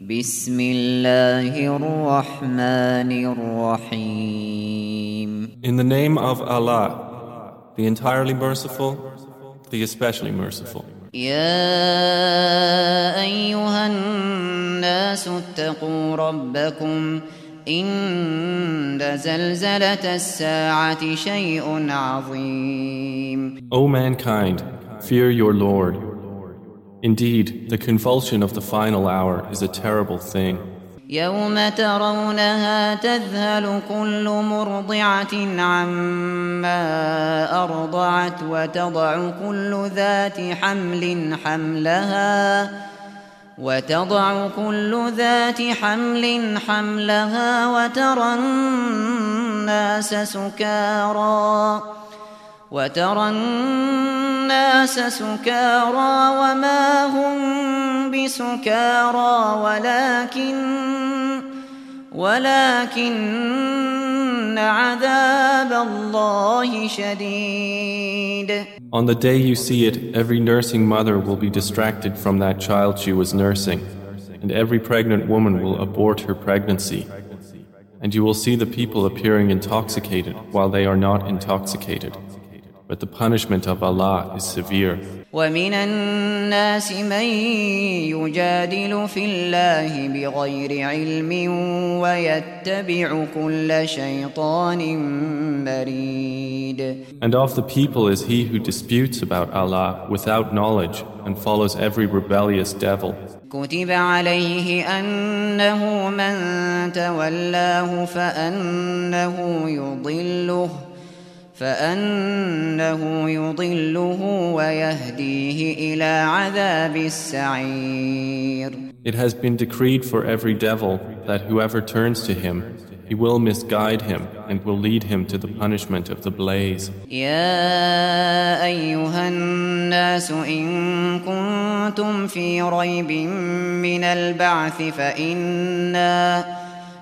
بسم الله الرحمن الرحيم In the name of Allah, the entirely merciful, the especially merciful. يا أيها الناس اتقوا ربكم إن زلزلة الساعة شيء عظيم O mankind, fear your Lord. Indeed, the convulsion of the final hour is a terrible thing. يوم ترونها تذهل كل مرضعة عما أرضعت وتضع كل ذات حمل حملها وتضع كل ذات حمل حملها وترى الناس سكارى وترى الناس سكارى وما هم بسكارى ولكن ولكن عذاب الله شديد On the day you see it, every nursing mother will be distracted from that child she was nursing, and every pregnant woman will abort her pregnancy. And you will see the people appearing intoxicated while they are not intoxicated. But the punishment of Allah is severe. ومن الناس من يجادل في الله بغير علم ويتبع كل شيطان مريد And of the people is he who disputes about Allah without knowledge and follows every rebellious devil. كتب عليه أنه من تولاه فأنه يضله فأنه يضله ويهديه إلى عذاب السعير It has been decreed for every devil that whoever turns to him, he will misguide him and will lead him to the punishment of the blaze. يا أيها الناس إن كنتم في ريب من البعث فإنا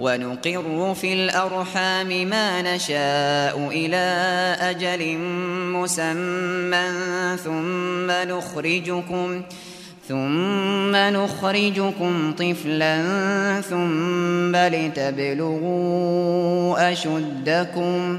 ونقر في الأرحام ما نشاء إلى أجل مسمى ثم نخرجكم ثم نخرجكم طفلا ثم لتبلغوا أشدكم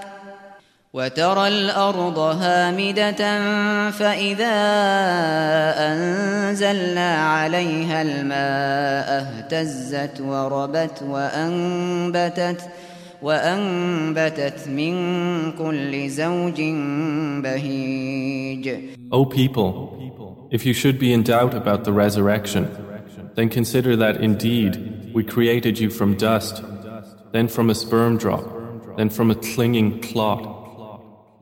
وترى الأرض هامدة فإذا أنزلنا عليها الماء اهتزت وربت وأنبتت وأنبتت من كل زوج بهيج O people, if you should be in doubt about the resurrection, then consider that indeed we created you from dust, then from a sperm drop, then from a clinging clot,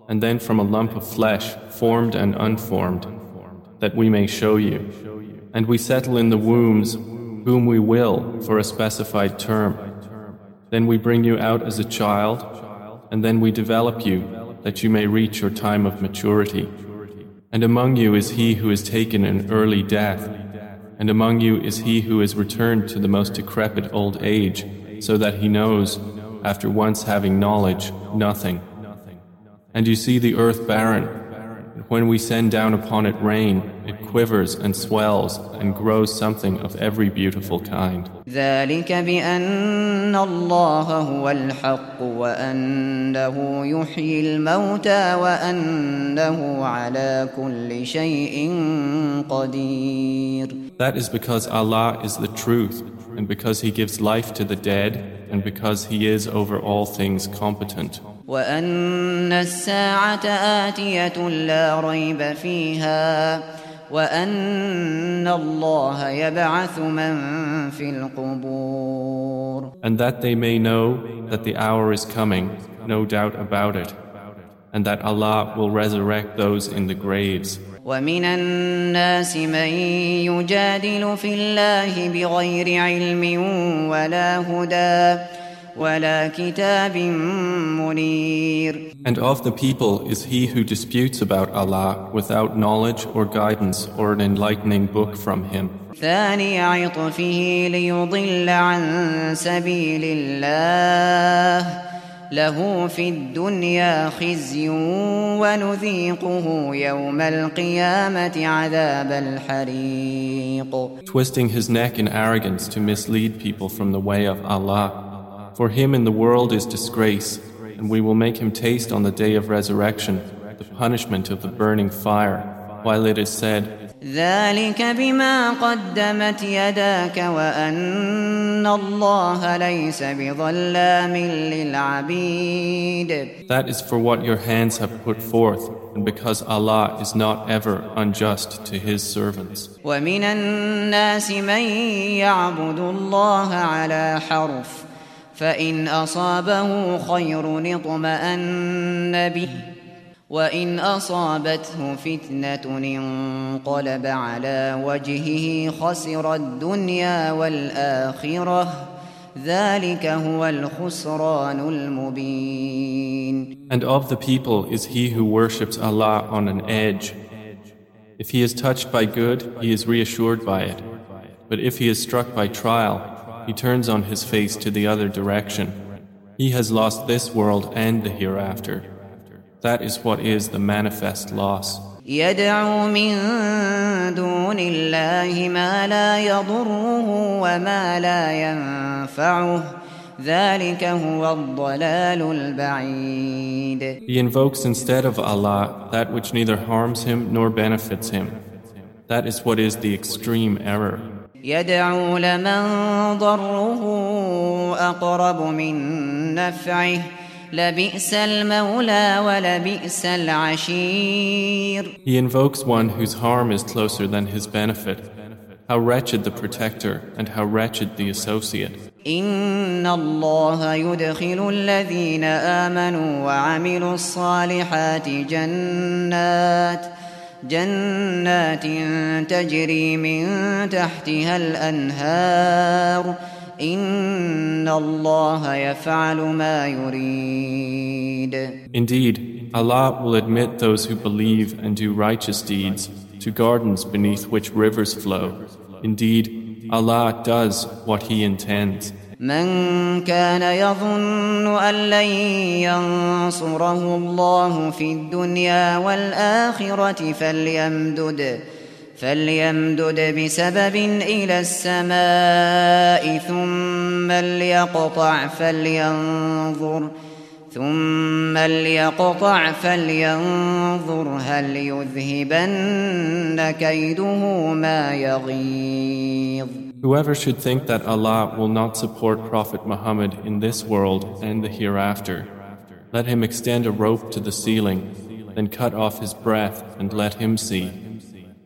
and then from a lump of flesh, formed and unformed, that we may show you. And we settle in the wombs whom we will for a specified term. Then we bring you out as a child, and then we develop you that you may reach your time of maturity. And among you is he who is taken an early death, and among you is he who is returned to the most decrepit old age, so that he knows, after once having knowledge, nothing. And you see the earth barren, and when we send down upon it rain, it quivers and swells and grows something of every beautiful kind. ذلك بأن الله هو الحق وأنه يحيي الموتى وأنه على كل شيء قدير That is because Allah is the truth, and because He gives life to the dead, and because He is over all things competent. وأن الساعة آتية لا ريب فيها وأن الله يبعث من في القبور And that they may know that the hour is coming, no doubt about it, and that Allah will resurrect those in the graves. ومن الناس من يجادل في الله بغير علم ولا هدى ولا كتاب منير And of the people is he who disputes about Allah without knowledge or guidance or an enlightening book from him. ثاني عطفه ليضل عن سبيل الله له في الدنيا خزي ونذيقه يوم القيامة عذاب الحريق Twisting his neck in arrogance to mislead people from the way of Allah. For him in the world is disgrace, and we will make him taste on the day of resurrection the punishment of the burning fire, while it is said, ذلك بما قدمت يداك وأن الله ليس بظلام للعبيد That is for what your hands have put forth, and because Allah is not ever unjust to His servants. ومن الناس من يعبد الله على حرف فإن أصابه خير اطمأن به وإن أصابته فتنة انقلب على وجهه خسر الدنيا والآخرة ذلك هو الخسران المبين And of the people is he who worships Allah on an edge. If he is touched by good, he is reassured by it. But if he is struck by trial, he turns on his face to the other direction. He has lost this world and the hereafter. That is what is the manifest loss. يدعو من دون الله ما لا يضره وما لا ينفعه ذلك هو الضلال البعيد He invokes instead of Allah that which neither harms him nor benefits him. That is what is the extreme error. يدعو لمن ضره أقرب من نفعه لبئس المولى ولبئس العشير He invokes one whose harm is closer than his benefit. How wretched the protector and how wretched the associate. إن الله يدخل الذين آمنوا وعملوا الصالحات جنات جنات تجري من تحتها الأنهار إن الله يفعل ما يريد Indeed, Allah will admit those who believe and do righteous deeds to gardens beneath which rivers flow. Indeed, Allah does what He intends. من كان يظن أن لن ينصره الله في الدنيا والآخرة فليمدد فليمدد بسبب إلى السماء ثم ليقطع فلينظر ثم ليقطع فلينظر هل يذهبن كيده ما يغيظ Whoever should think that Allah will not support Prophet Muhammad in this world and the hereafter, let him extend a rope to the ceiling, then cut off his breath and let him see.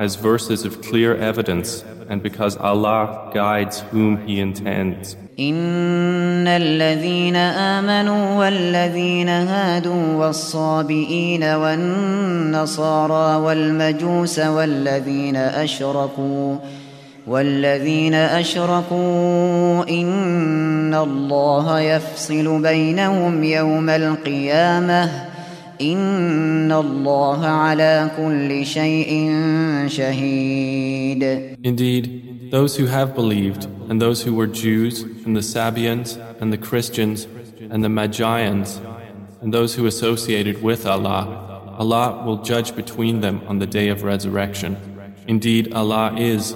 as verses of clear evidence, and because Allah guides whom He intends. إن الذين آمنوا والذين هادوا والصابئين والنصارى والمجوس والذين أشركوا والذين أشركوا إن الله يفصل بينهم يوم القيامة Indeed, those who have believed, and those who were Jews, and the Sabians, and the Christians, and the Magians, and those who associated with Allah, Allah will judge between them on the day of resurrection. Indeed, Allah is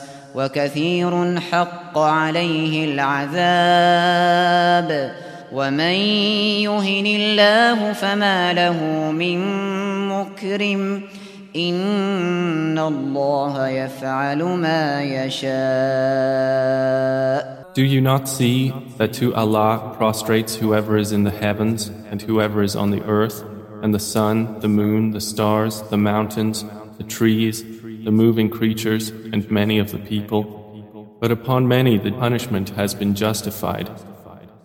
وكثير حق عليه العذاب ومن يهن الله فما له من مكرم إن الله يفعل ما يشاء Do you not see that to Allah prostrates whoever is in the heavens and whoever is on the earth and the sun, the moon, the stars, the mountains, the trees, the moving creatures, and many of the people. But upon many the punishment has been justified.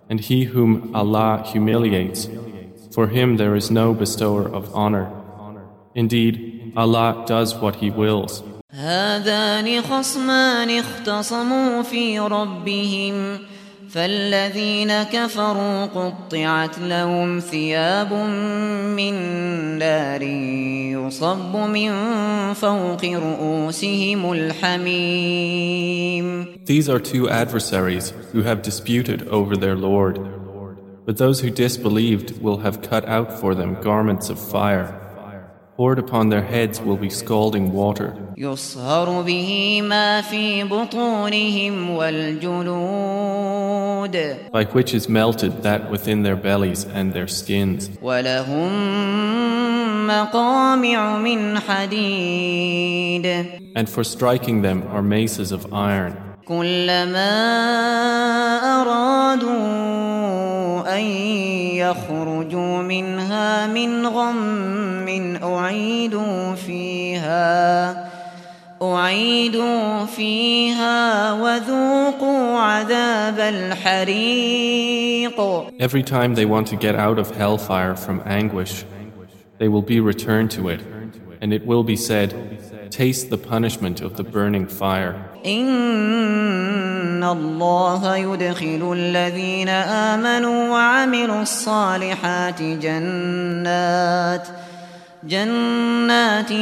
And he whom Allah humiliates, for him there is no bestower of honor. Indeed, Allah does what He wills. هذان خصمان اختصموا في ربهم فالذين كفروا قطعت لهم ثياب من نار يصب من فوق رؤوسهم الحميم These are two adversaries who have disputed over their Lord. But those who disbelieved will have cut out for them garments of fire. Poured upon their heads will be scalding water. يصهر به ما في بطونهم والجلود by which is melted that within their bellies and their skins. ولهم مقامع من حديد And for striking them are maces of iron. كلما أرادوا أن يخرجوا منها من غم أعيدوا فيها أعيدوا فيها وذوقوا عذاب الحريق Every time they want to get out of hellfire from anguish, they will be returned to it, and it will be said, Taste the punishment of the burning fire. إن الله يدخل الذين آمنوا وعملوا الصالحات جنات جنات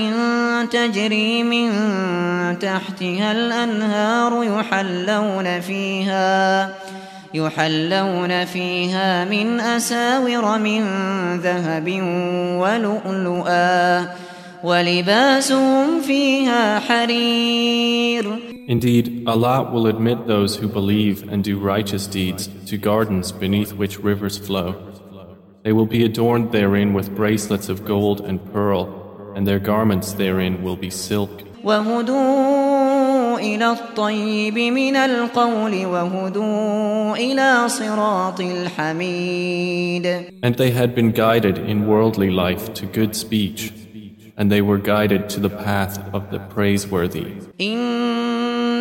تجري من تحتها الأنهار يحلون فيها يحلون فيها من أساور من ذهب ولؤلؤا ولباسهم فيها حرير Indeed, Allah will admit those who believe and do righteous deeds to gardens beneath which rivers flow. They will be adorned therein with bracelets of gold and pearl, and their garments therein will be silk. And they had been guided in worldly life to good speech, and they were guided to the path of the praiseworthy.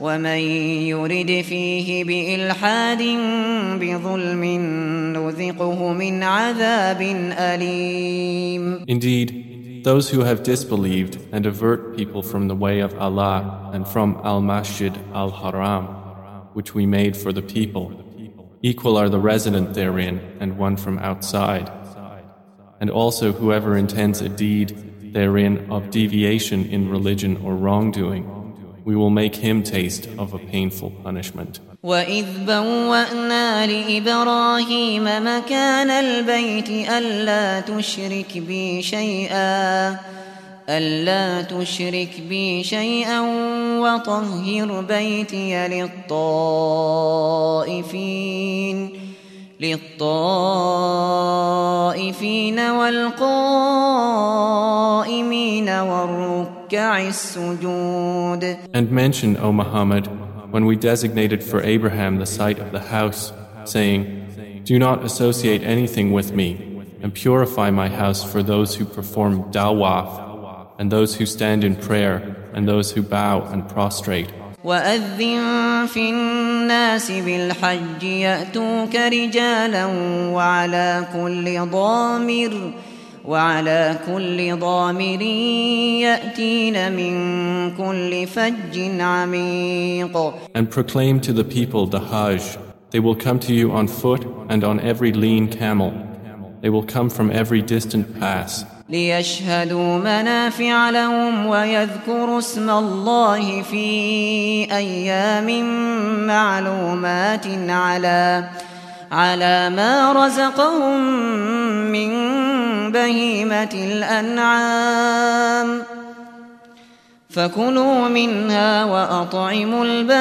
ومن يرد فيه بإلحاد بظلم نذقه من عذاب أليم Indeed, those who have disbelieved and avert people from the way of Allah and from Al Masjid Al Haram, which we made for the people, equal are the resident therein and one from outside. And also whoever intends a deed therein of deviation in religion or wrongdoing, we will make him taste of a painful punishment. وإذ بوأنا لإبراهيم مكان البيت ألا تشرك بي شيئا ألا تشرك بي شيئا وطهر بيتي للطائفين للطائفين والقائمين والركع And mention, O Muhammad, when we designated for Abraham the site of the house, saying, Do not associate anything with me, and purify my house for those who perform tawaf, and those who stand in prayer, and those who bow and prostrate. وأذن في الناس بالحج يأتوك رجالا وعلى كل ضامر وعلى كل ضامر يأتين من كل فج عميق And proclaim to the people the Hajj. They will come to you on foot and on every lean camel. They will come from every distant pass. ليشهدوا منافع لهم ويذكروا اسم الله في أيام معلومات على على ما رزقهم من بهيمة الأنعام فكلوا منها وأطعموا البائس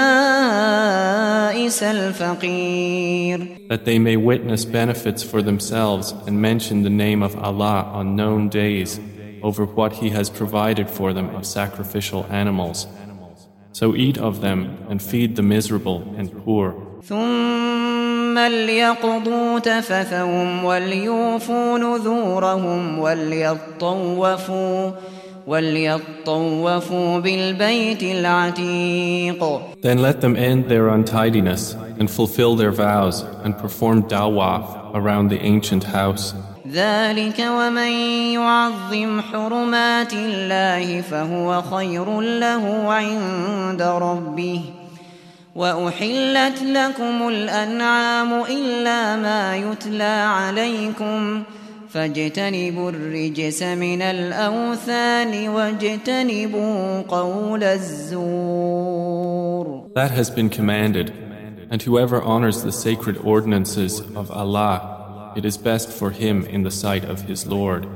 الفقير That they may witness benefits for themselves and mention the name of Allah on known days over what He has provided for them of sacrificial animals. So eat of them and feed the miserable and poor. ثم ليقضوا تفثهم وليوفوا نذورهم وليطوفوا وليطوفوا بالبيت العتيق Then let them end their untidiness and fulfill their vows and perform dawaf around the ancient house. ذلك ومن يعظم حرمات الله فهو خير له عند ربه وأحلت لكم الأنعام إلا ما يتلى عليكم فاجتنبوا الرجس من الأوثان واجتنبوا قول الزور That has been commanded, and whoever honors the sacred ordinances of Allah, it is best for him in the sight of his Lord.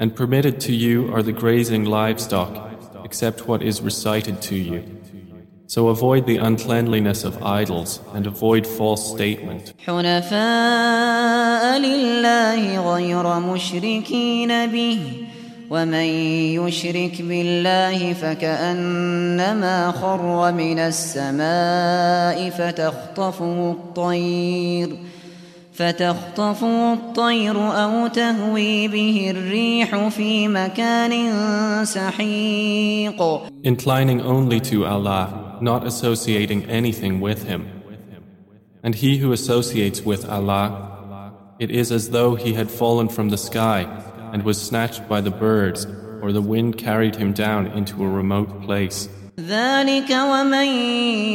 And permitted to you are the grazing livestock, except what is recited to you. So avoid the uncleanliness of idols and avoid false statement. حنفاء لله غير مشركين به ومن يشرك بالله فكأنما خر من السماء فتخطفه الطير فتخطفه الطير أو تهوي به الريح في مكان سحيق Inclining only to Allah, not associating anything with Him. And he who associates with Allah, it is as though he had fallen from the sky and was snatched by the birds, or the wind carried him down into a remote place. ذلك ومن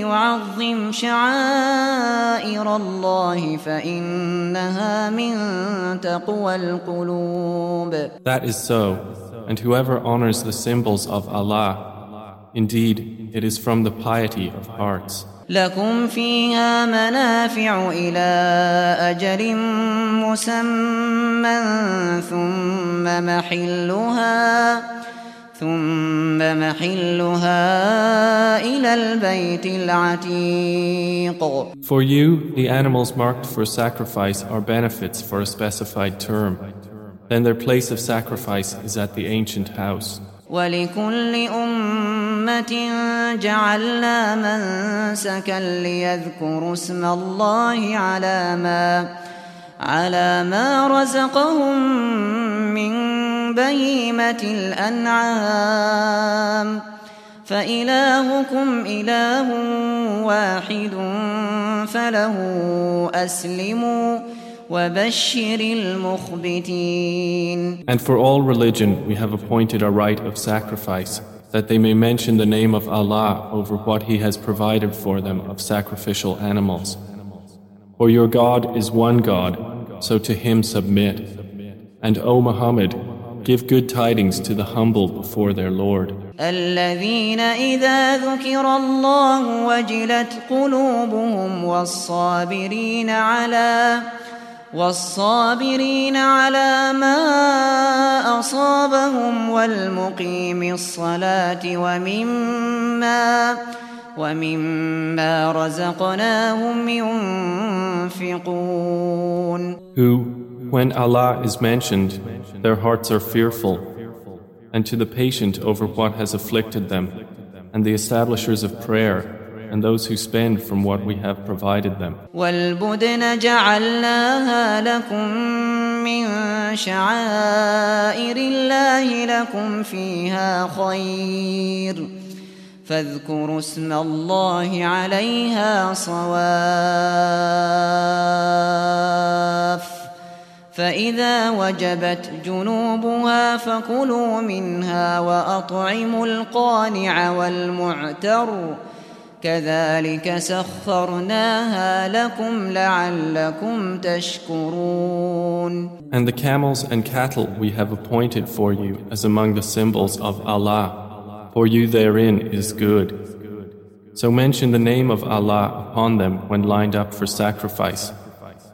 يعظم شعائر الله فإنها من تقوى القلوب That is so, and whoever honors the symbols of Allah, indeed, it is from the piety of hearts. لكم فيها منافع إلى أجل مسمى ثم محلها ثم محلها إلى البيت العتيق For you, the animals marked for sacrifice are benefits for a specified term. Then their place of sacrifice is at the ancient house. ولكل جعلنا منسكا ليذكروا اسم الله على ما على ما رزقهم من بهيمة الأنعام فإلهكم إله واحد فله أسلموا وبشر المخبتين And for all religion, we have appointed a rite of sacrifice, that they may mention the name of Allah over what He has provided for them of sacrificial animals. For your God is one God, so to Him submit. And O Muhammad, give good tidings to the humble before their Lord. الذين إذا ذكر الله وجلت قلوبهم والصابرين على والصابرين على ما أصابهم والمقيم الصلاة ومما ومما رزقناهم ينفقون Who, when Allah is mentioned, their hearts are fearful, and to the patient over what has afflicted them, and the establishers of prayer, and those who spend from what we have provided them. جعلناها لكم من شعائر الله لكم فيها خير فاذكروا اسم الله عليها صواف فإذا وجبت جنوبها فكلوا منها وأطعموا القانع والمعتر كذلك سخرناها لكم لعلكم تشكرون And the camels and cattle we have appointed for you as among the symbols of Allah. For you therein is good. So mention the name of Allah upon them when lined up for sacrifice.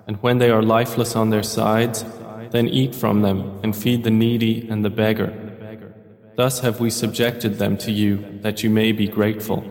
And when they are lifeless on their sides, then eat from them and feed the needy and the beggar. Thus have we subjected them to you that you may be grateful.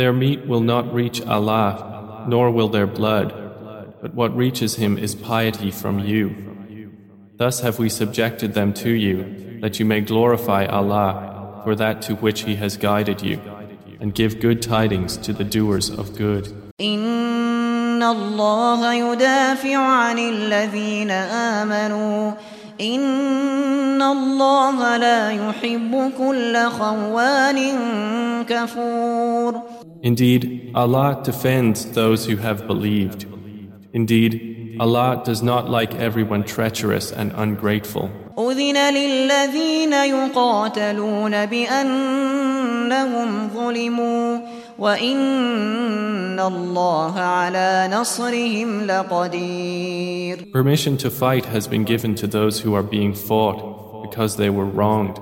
Their meat will not reach Allah, nor will their blood, but what reaches Him is piety from you. Thus have we subjected them to you, that you may glorify Allah for that to which He has guided you, and give good tidings to the doers of good. إن الله يدافع عن الذين آمنوا إن الله لا يحب كل خوان كفور Indeed, Allah defends those who have believed. Indeed, Allah does not like everyone treacherous and ungrateful. أذن للذين يقاتلون بأنهم ظلموا وإن الله على نصرهم لقدير Permission to fight has been given to those who are being fought because they were wronged.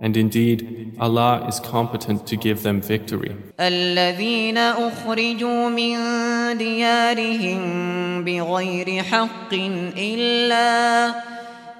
And indeed, Allah is competent to give them victory. الذين أخرجوا من ديارهم بغير حق إلا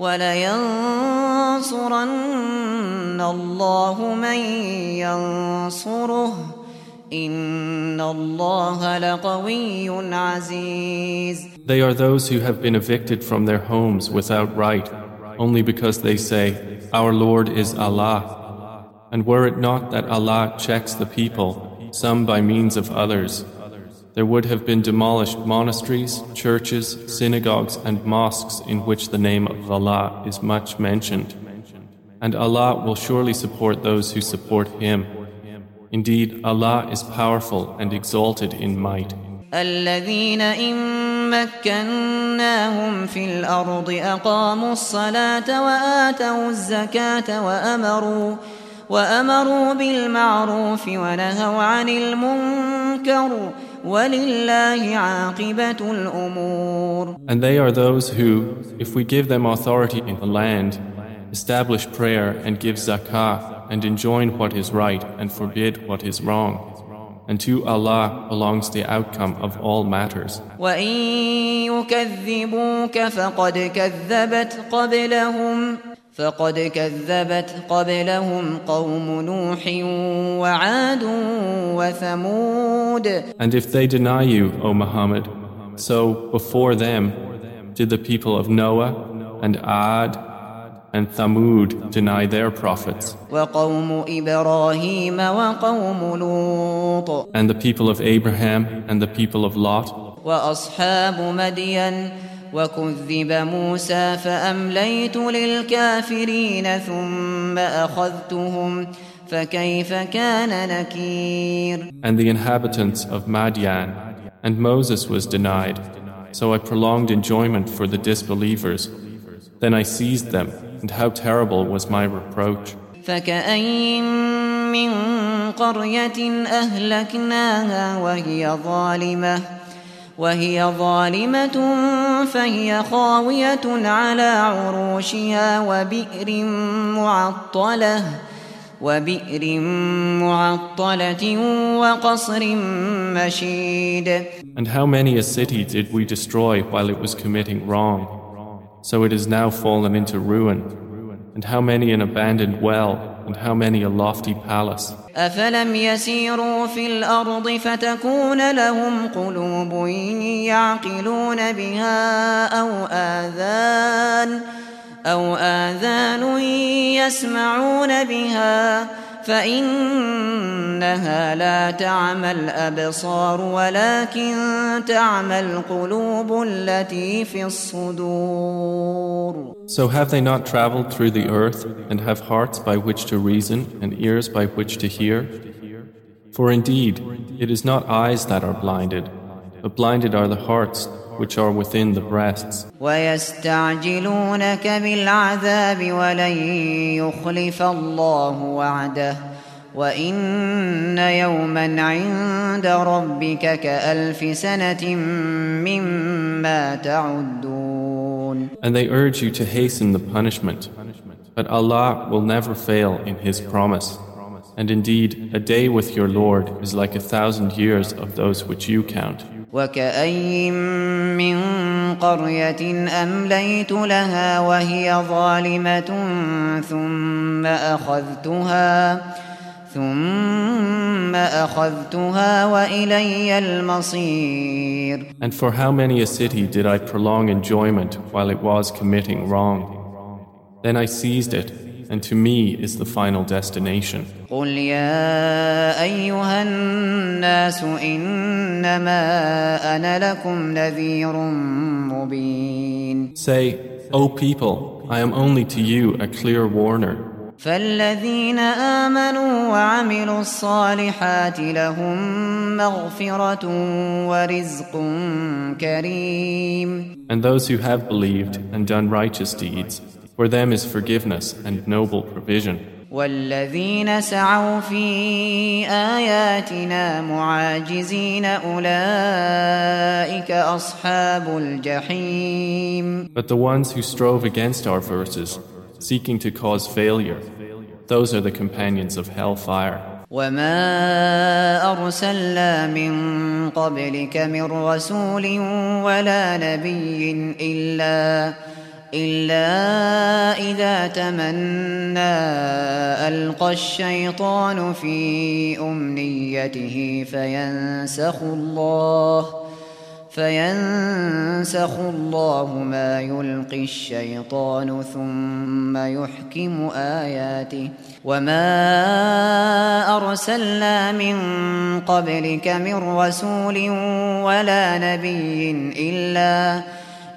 ولينصرن الله من ينصره إن الله لقوي عزيز They are those who have been evicted from their homes without right, only because they say, Our Lord is Allah. And were it not that Allah checks the people, some by means of others, there would have been demolished monasteries, churches, synagogues, and mosques in which the name of Allah is much mentioned. And Allah will surely support those who support Him. Indeed, Allah is powerful and exalted in might. الذين إن مكناهم في الأرض أقاموا الصلاة وآتوا الزكاة وأمروا وأمروا بالمعروف ونهوا عن المنكر ولله عاقبة الأمور And they are those who, if we give them authority in the land, establish prayer and give zakah and enjoin what is right and forbid what is wrong. And to Allah belongs the outcome of all matters. وإن يكذبوك فقد كذبت قبلهم فقد كذبت قبلهم قوم نوح وعاد وثمود And if they deny you, O Muhammad, so before them did the people of Noah and Ad and Thamud deny their prophets, وقوم إبراهيم وقوم لوط and the people of Abraham and the people of Lot, وأصحاب مدين وكذب موسى فأمليت للكافرين ثم أخذتهم فكيف كان نكير and the inhabitants of Madian, and Moses was denied. So I prolonged enjoyment for the disbelievers. Then I seized them, and how terrible was my reproach. فكأين من قرية أهلكناها وهي ظالمة وهي ظالمة فهي خاوية على عروشها وبئر معطلة وبئر معطلة وقصر مشيد And how many a city did we destroy while it was committing wrong? So it is now fallen into ruin. And how many an abandoned well, and how many a lofty palace. أفلم يسيروا في الأرض فتكون لهم قلوب يعقلون بها أو آذان أو آذان يسمعون بها فإنها لا تعمى الأبصار ولكن تعمى القلوب التي في الصدور So have they not traveled through the earth and have hearts by which to reason and ears by which to hear? For indeed, it is not eyes that are blinded, but blinded are the hearts which are within the breasts. ويستعجلونك بالعذاب ولن يخلف الله وعده وإن يوما عند ربك كألف سنة مما تعدون And they urge you to hasten the punishment. But Allah will never fail in His promise. And indeed, a day with your Lord is like a thousand years of those which you count. وكأين من قرية أمليت لها وهي ظالمة ثم أخذتها ثم أخذتها وإلي المصير And for how many a city did I prolong enjoyment while it was committing wrong? Then I seized it, and to me is the final destination. قل يا أيها الناس إنما أنا لكم نذير مبين Say, O people, I am only to you a clear warner. فالذين آمنوا وعملوا الصالحات لهم مغفرة ورزق كريم And those who have believed and done righteous deeds, for them is forgiveness and noble provision. والذين سعوا في آياتنا معاجزين أولئك أصحاب الجحيم But the ones who strove against our verses, seeking to cause failure, those are the companions of hellfire. وما أرسلنا من قبلك من رسول ولا نبي إلا إلا إذا تمنى ألقى الشيطان في أمنيته فينسخ الله فينسخ الله ما يلقي الشيطان ثم يحكم آياته. وما أرسلنا من قبلك من رسول ولا نبي إلا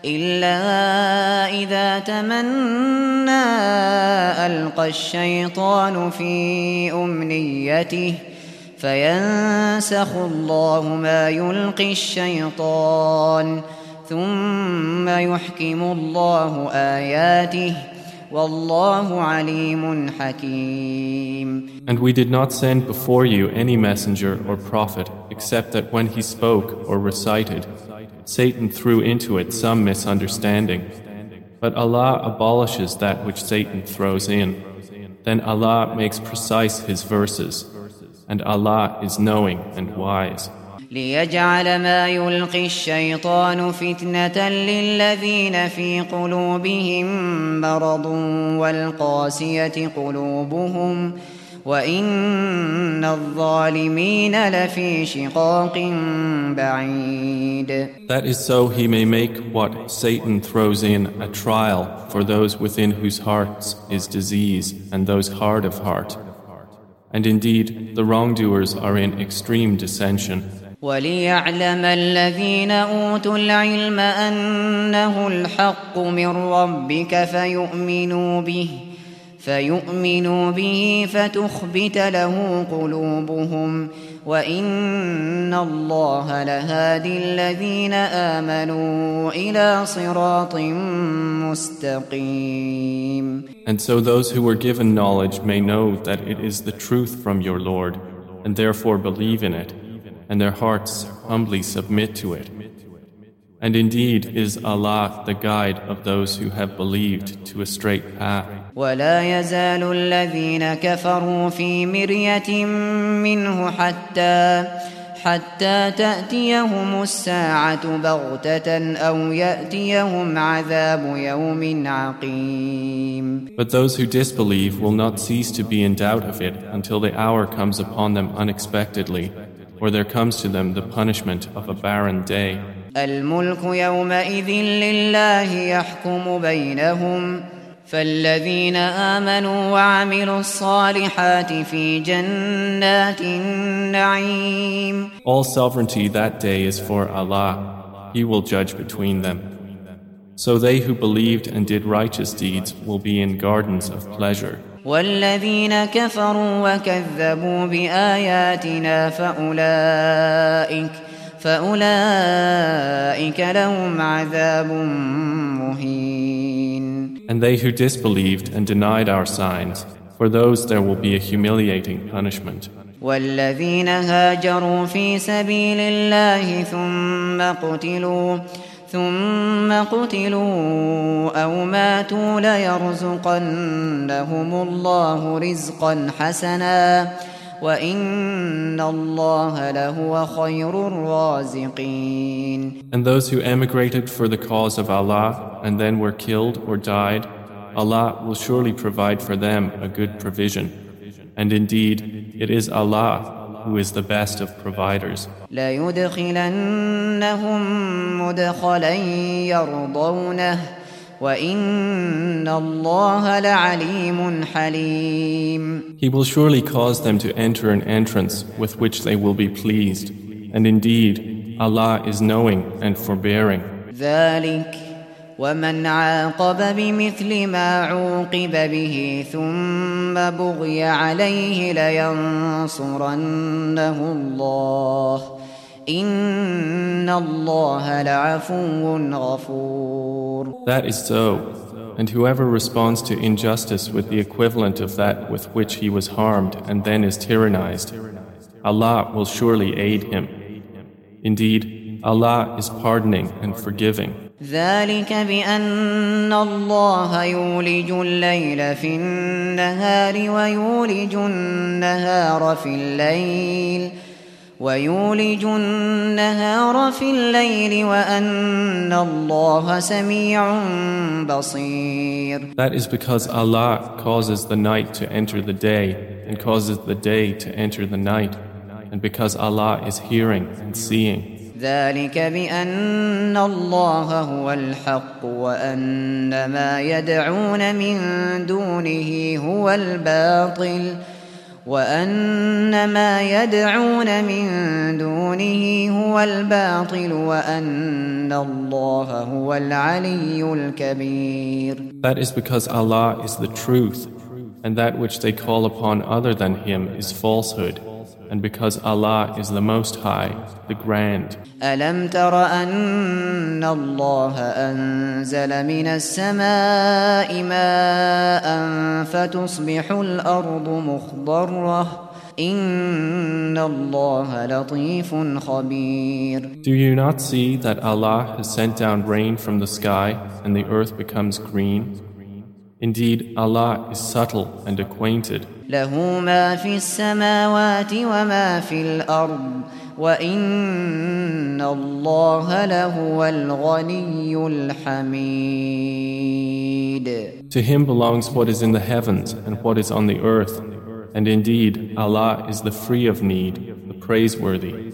إلا إذا تمنى ألقى الشيطان في أمنيته فينسخ الله ما يلقي الشيطان ثم يحكم الله آياته والله عليم حكيم. And we did not send before you any messenger or prophet except that when he spoke or recited, Satan threw into it some misunderstanding. But Allah abolishes that which Satan throws in. Then Allah makes precise his verses. And Allah is knowing and wise. ليجعل ما يلقي الشيطان فتنة للذين في قلوبهم مرض والقاسية قلوبهم وإن الظالمين لفي شقاق بعيد That is so he may make what Satan throws in a trial for those within whose hearts is disease and those hard of heart. And indeed, the wrongdoers are in extreme dissension. وليعلم الذين أوتوا العلم أنه الحق من ربك فيؤمنوا به فيؤمنوا به فتخبت له قلوبهم وإن الله لهادي الذين آمنوا إلى صراط مستقيم And so those who were given knowledge may know that it is the truth from your Lord, and therefore believe in it, and their hearts humbly submit to it. And indeed is Allah the guide of those who have believed to a straight path. ولا يزال الذين كفروا في مرية منه حتى حتى تأتيهم الساعة بغتة أو يأتيهم عذاب يوم عقيم But those who disbelieve will not cease to be in doubt of it until the hour comes upon them unexpectedly, or there comes to them the punishment of a barren day. الملك يومئذ لله يحكم بينهم فالذين آمنوا وعملوا الصالحات في جنات النعيم All sovereignty that day is for Allah. He will judge between them. So they who believed and did righteous deeds will be in gardens of pleasure. والذين كفروا وكذبوا بآياتنا فأولئك فأولئك لهم عذاب مهين And they who disbelieved and denied our signs, for those there will be a humiliating punishment. والذين هاجروا في سبيل الله ثم قتلوا ثم قتلوا أو ماتوا ليرزقنهم الله رزقا حسنا وإن الله لهو خير الرازقين And those who emigrated for the cause of Allah and then were killed or died, Allah will surely provide for them a good provision. And indeed, it is Allah who is the best of providers. ليدخلنهم مدخلا يرضونه وإن الله لعليم حليم He will surely cause them to enter an entrance with which they will be pleased. And indeed, Allah is knowing and forbearing. ذلك ومن عاقب بمثل ما عوقب به ثم بغي عليه لينصرنه الله إن الله لعفو غفور That is so. And whoever responds to injustice with the equivalent of that with which he was harmed and then is tyrannized, Allah will surely aid him. Indeed, Allah is pardoning and forgiving. ذلك بأن الله يولج الليل في النهار ويولج النهار في الليل ويولج النهار في الليل وأن الله سميع بصير That is because Allah causes the night to enter the day and causes the day to enter the night, and because Allah is hearing and seeing. ذلك بأن الله هو الحق وأن ما يدعون من دونه هو الباطل وأن ما يدعون من دونه هو الباطل وأن الله هو العلي الكبير That is because Allah is the truth, and that which they call upon other than Him is falsehood, and because Allah is the Most High, the Grand. ألم تر أن الله أنزل من السماء ماء فتصبح الأرض مخضرة إن الله لطيف خبير Do you not see that Allah has sent down rain from the sky and the earth becomes green? Indeed, Allah is subtle and acquainted. له ما في السماوات وما في الأرض وإن الله لهو الغني الحميد To Him belongs what is in the heavens and what is on the earth. And indeed, Allah is the free of need, the praiseworthy.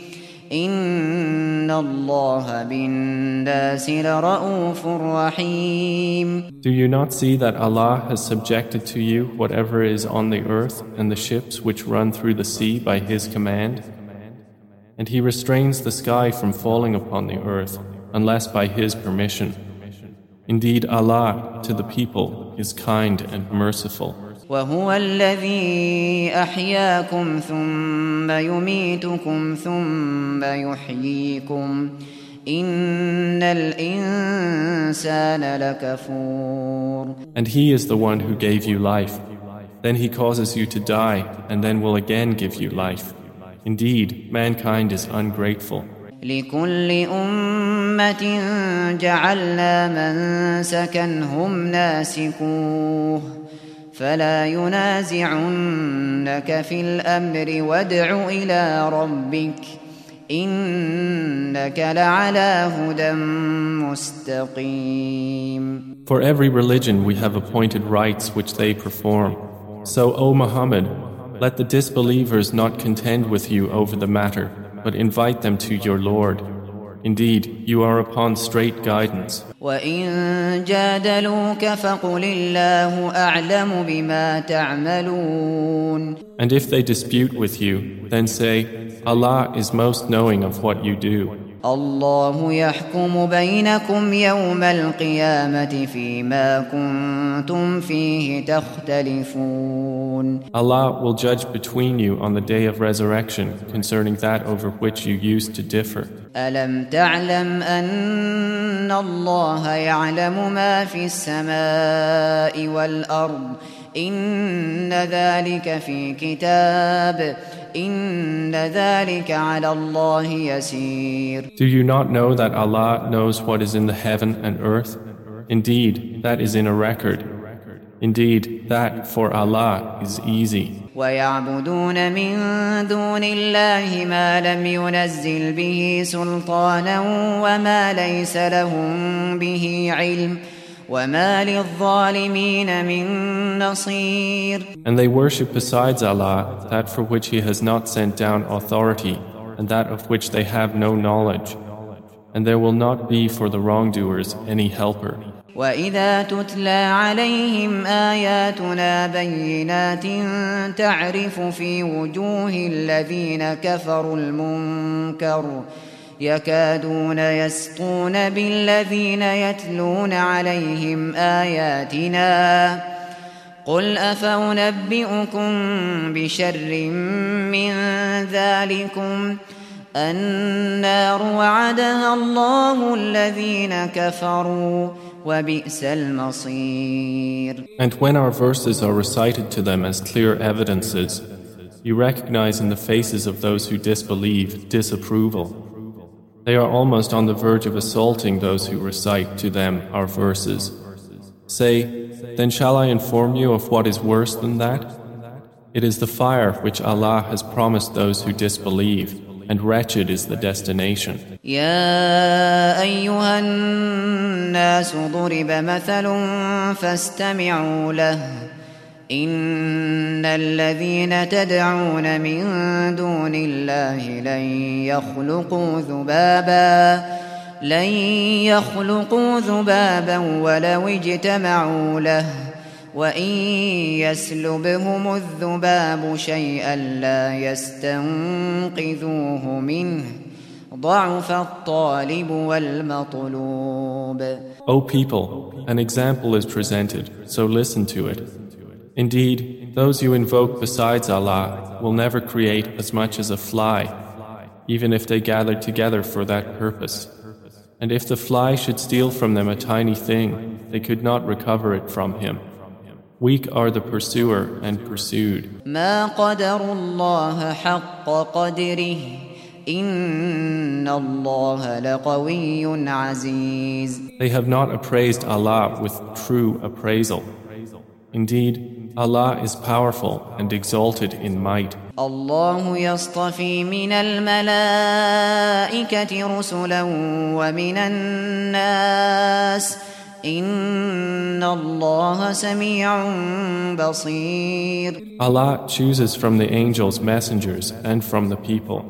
إن الله بالناس لرؤوف رحيم Do you not see that Allah has subjected to you whatever is on the earth and the ships which run through the sea by His command? And He restrains the sky from falling upon the earth, unless by His permission. Indeed, Allah to the people is kind and merciful. وهو الذي أحياكم ثم يميتكم ثم يحييكم إن الإنسان لكفور And He is the one who gave you life. Then He causes you to die and then will again give you life. Indeed, mankind is ungrateful. لكل أمة جعلنا منسكا هم ناسكوه فلا ينازعنك في الأمر وادع إلى ربك إنك لعلى هدى مستقيم For every religion we have appointed rites which they perform. So, O Muhammad, let the disbelievers not contend with you over the matter, but invite them to your Lord. Indeed, you are upon straight guidance. وإن جادلوك فقل الله أعلم بما تعملون And if they dispute with you, then say, Allah is most knowing of what you do. الله يحكم بينكم يوم القيامة فيما كنتم فيه تختلفون Allah will judge between you on the day of resurrection concerning that over which you used to differ. ألم تعلم أن الله يعلم ما في السماء والأرض إن ذلك في كتاب إن ذلك على الله يسير Do you not know that Allah knows what is in the heaven and earth? Indeed, that is in a record. Indeed, that for Allah is easy. ويعبدون من دون الله ما لم ينزل به سلطانا وما ليس لهم به علم وما للظالمين من نصير And they worship besides Allah that for which He has not sent down authority and that of which they have no knowledge. And there will not be for the wrongdoers any helper. وإذا تتلى عليهم آياتنا بينات تعرف في وجوه الذين كفروا المنكر يكادون يسطون بالذين يتلون عليهم آياتنا قل أفأنبئكم بشر من ذلكم النار وعدها الله الذين كفروا وبئس المصير And when our verses are recited to them as clear evidences, you recognize in the faces of those who disbelieve disapproval. They are almost on the verge of assaulting those who recite to them our verses. Say, then shall I inform you of what is worse than that? It is the fire which Allah has promised those who disbelieve, and wretched is the destination. يا أيها الناس ضرب مثل فاستمعوا له إن الذين تدعون من دون الله لن يخلقوا ذبابا لن يخلقوا ذبابا ولو اجتمعوا له وإن يسلبهم الذباب شيئا لا يستنقذوه منه ضعف الطالب والمطلوب O people, an example is presented, so listen to it. Indeed, those you invoke besides Allah will never create as much as a fly, even if they gathered together for that purpose. And if the fly should steal from them a tiny thing, they could not recover it from him. Weak are the pursuer and pursued. ما قدر الله حق قدره إن الله لقوي عزيز They have not appraised Allah with true appraisal. Indeed, Allah is powerful and exalted in might. الله يصطفي من الملائكة رسلا ومن الناس إن الله سميع بصير Allah chooses from the angels messengers and from the people.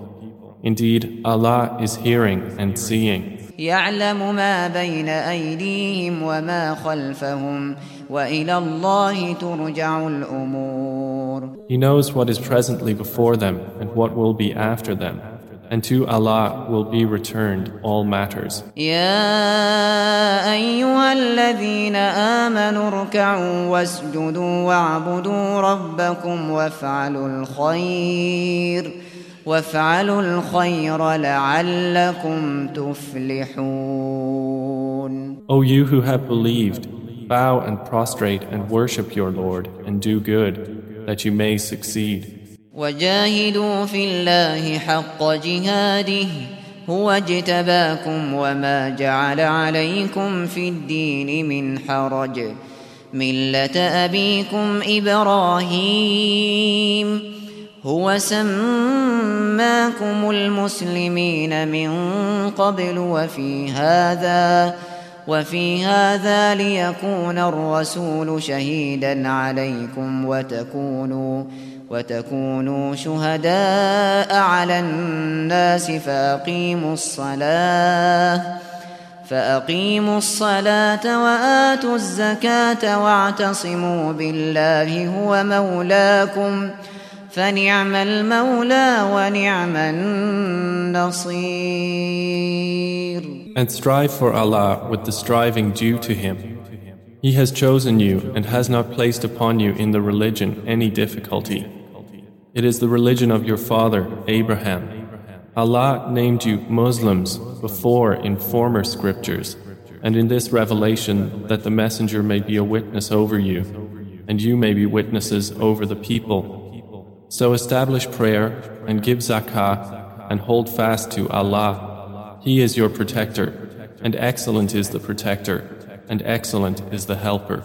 Indeed, Allah is hearing and seeing. يعلم ما بين أيديهم وما خلفهم وإلى الله ترجع الأمور He knows what is presently before them and what will be after them. And to Allah will be returned all matters. يا أيها الذين آمنوا اركعوا واسجدوا واعبدوا ربكم وافعلوا الخير وافعلوا الخير لعلكم تفلحون. O you who have believed, bow and prostrate and worship your Lord and do good, that you may succeed. وجاهدوا في الله حق جهاده هو اجتباكم وما جعل عليكم في الدين من حرج ملة أبيكم إبراهيم هو سماكم المسلمين من قبل وفي هذا وفي هذا ليكون الرسول شهيدا عليكم وتكونوا وتكونوا شهداء على الناس فأقيموا الصلاة فأقيموا الصلاة وآتوا الزكاة واعتصموا بالله هو مولاكم. فنعم المولى ونعم النصير And strive for Allah with the striving due to Him. He has chosen you and has not placed upon you in the religion any difficulty. It is the religion of your father, Abraham. Allah named you Muslims before in former scriptures, and in this revelation that the Messenger may be a witness over you, and you may be witnesses over the people. so establish prayer and give zakah and hold fast to Allah. He is your protector, and excellent is the protector, and excellent is the helper.